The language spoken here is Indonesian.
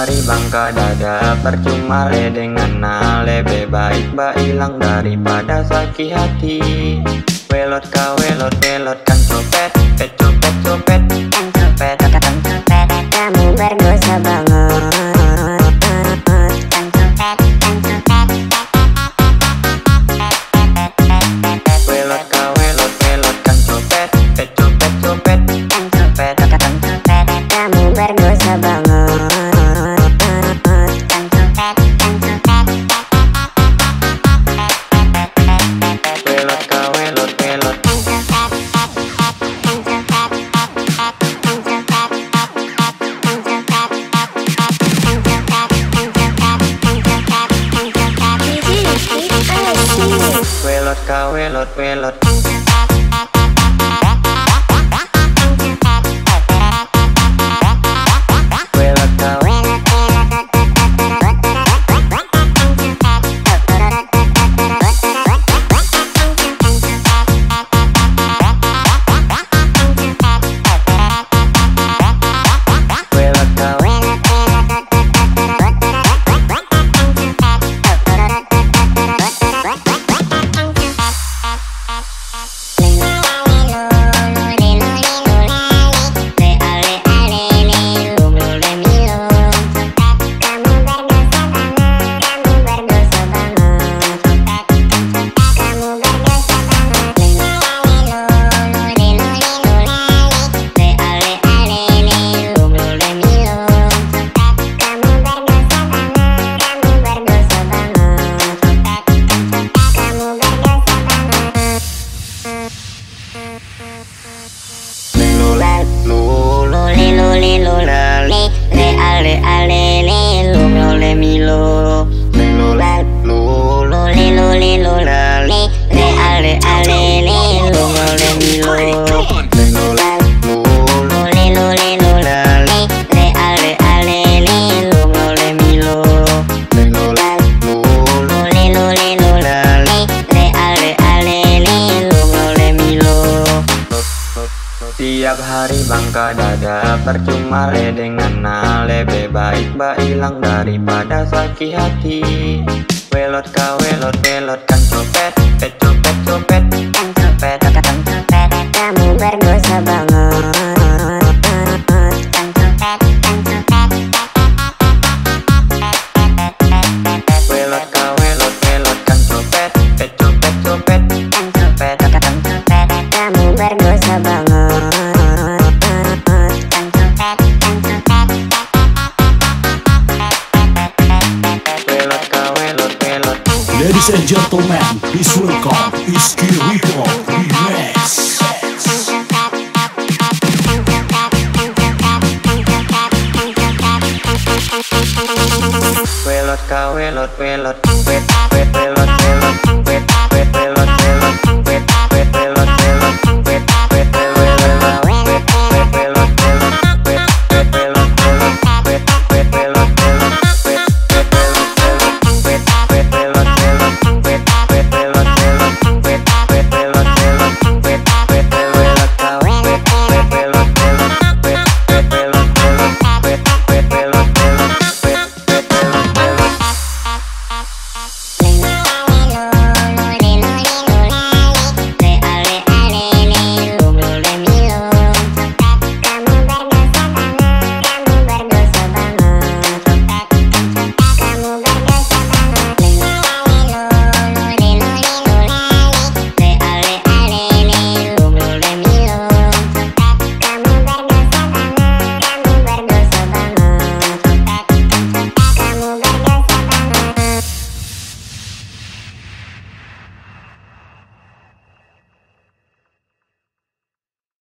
hari bangka dada. Percuma le dengan na Lebih baik ba hilang daripada sakit hati. Welot ka welot welot kan copet Pet copet เวลดเกาเวลดเวลด Lord. Tiap hari bangka dada Percuma le dengan Lebih baik ba hilang daripada sakit hati. Welot ka welot welot kan copet Pet copet copet kan copet. Kan copet kamu berdosa banget. Kan kan Welot ka welot welot kan copet Pet copet copet kan copet Ladies and gentlemen, please welcome Iski Rico Remix. Welot ka welot welot Wet